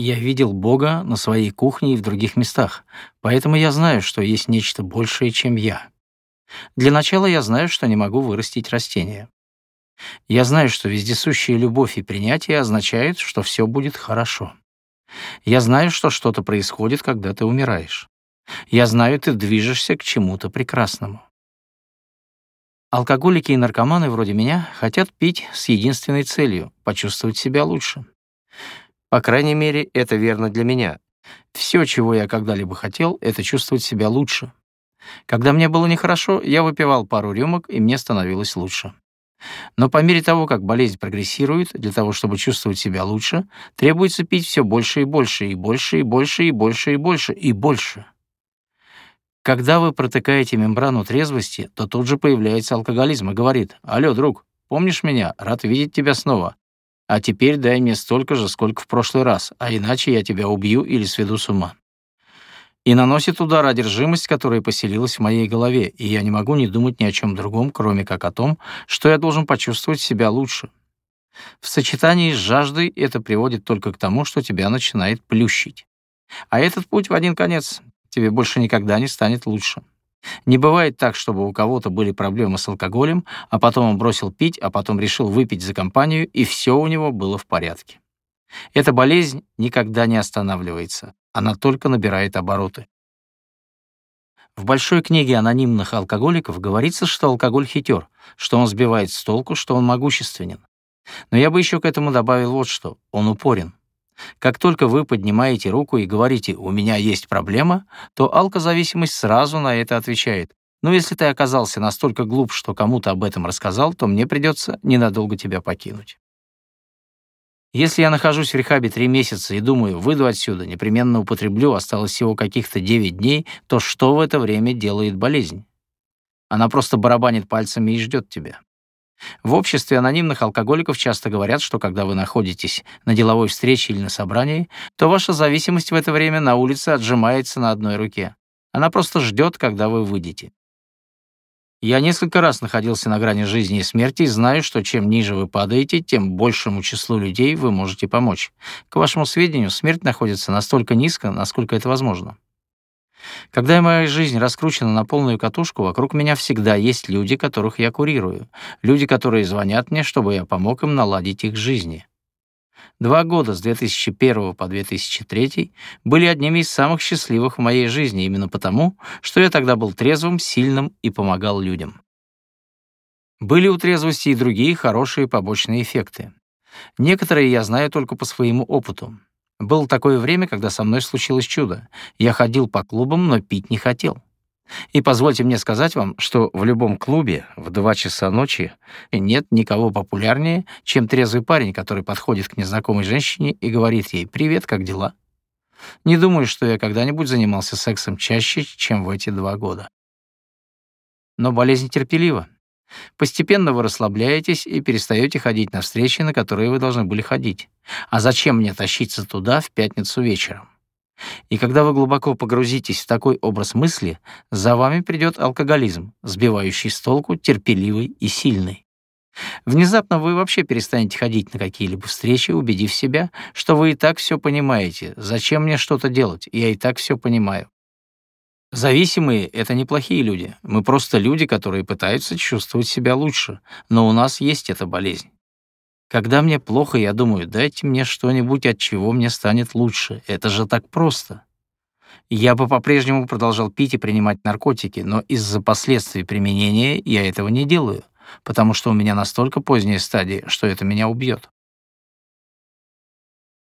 Я видел Бога на своей кухне и в других местах, поэтому я знаю, что есть нечто большее, чем я. Для начала я знаю, что не могу вырастить растение. Я знаю, что вездесущая любовь и принятие означают, что все будет хорошо. Я знаю, что что-то происходит, когда ты умираешь. Я знаю, ты движешься к чему-то прекрасному. Алкоголики и наркоманы вроде меня хотят пить с единственной целью — почувствовать себя лучше. По крайней мере, это верно для меня. Все, чего я когда-либо хотел, это чувствовать себя лучше. Когда мне было нехорошо, я выпивал пару рюмок, и мне становилось лучше. Но по мере того, как болезнь прогрессирует, для того, чтобы чувствовать себя лучше, требуется пить все больше и больше, и больше, и больше, и больше, и больше, и больше. Когда вы протыкаете мембрану трезвости, то тут же появляется алкоголизм и говорит «Алло, друг, помнишь меня? Рад видеть тебя снова. А теперь дай мне столько же, сколько в прошлый раз, а иначе я тебя убью или сведу с ума» и наносит удар одержимость, которая поселилась в моей голове, и я не могу не думать ни о чем другом, кроме как о том, что я должен почувствовать себя лучше. В сочетании с жаждой это приводит только к тому, что тебя начинает плющить. А этот путь в один конец. Тебе больше никогда не станет лучше. Не бывает так, чтобы у кого-то были проблемы с алкоголем, а потом он бросил пить, а потом решил выпить за компанию, и все у него было в порядке. Эта болезнь никогда не останавливается она только набирает обороты. В большой книге анонимных алкоголиков говорится, что алкоголь хитер, что он сбивает с толку, что он могущественен. Но я бы еще к этому добавил вот что. Он упорен. Как только вы поднимаете руку и говорите «у меня есть проблема», то алкозависимость сразу на это отвечает. Но если ты оказался настолько глуп, что кому-то об этом рассказал, то мне придется ненадолго тебя покинуть. Если я нахожусь в рехабе три месяца и думаю, выйду отсюда, непременно употреблю, осталось всего каких-то девять дней, то что в это время делает болезнь? Она просто барабанит пальцами и ждет тебя. В обществе анонимных алкоголиков часто говорят, что когда вы находитесь на деловой встрече или на собрании, то ваша зависимость в это время на улице отжимается на одной руке. Она просто ждет, когда вы выйдете. Я несколько раз находился на грани жизни и смерти и знаю, что чем ниже вы падаете, тем большему числу людей вы можете помочь. К вашему сведению, смерть находится настолько низко, насколько это возможно. Когда моя жизнь раскручена на полную катушку, вокруг меня всегда есть люди, которых я курирую, люди, которые звонят мне, чтобы я помог им наладить их жизни. Два года с 2001 по 2003 были одними из самых счастливых в моей жизни именно потому, что я тогда был трезвым, сильным и помогал людям. Были у трезвости и другие хорошие побочные эффекты. Некоторые я знаю только по своему опыту. Было такое время, когда со мной случилось чудо. Я ходил по клубам, но пить не хотел. И позвольте мне сказать вам, что в любом клубе в 2 часа ночи нет никого популярнее, чем трезвый парень, который подходит к незнакомой женщине и говорит ей «Привет, как дела?». Не думаю, что я когда-нибудь занимался сексом чаще, чем в эти два года. Но болезнь терпелива. Постепенно вы расслабляетесь и перестаете ходить на встречи, на которые вы должны были ходить. А зачем мне тащиться туда в пятницу вечером? И когда вы глубоко погрузитесь в такой образ мысли, за вами придет алкоголизм, сбивающий с толку, терпеливый и сильный. Внезапно вы вообще перестанете ходить на какие-либо встречи, убедив себя, что вы и так все понимаете. Зачем мне что-то делать? Я и так все понимаю. Зависимые — это неплохие люди. Мы просто люди, которые пытаются чувствовать себя лучше. Но у нас есть эта болезнь. Когда мне плохо, я думаю, дайте мне что-нибудь, от чего мне станет лучше. Это же так просто. Я бы по-прежнему продолжал пить и принимать наркотики, но из-за последствий применения я этого не делаю, потому что у меня настолько поздняя стадия, что это меня убьет.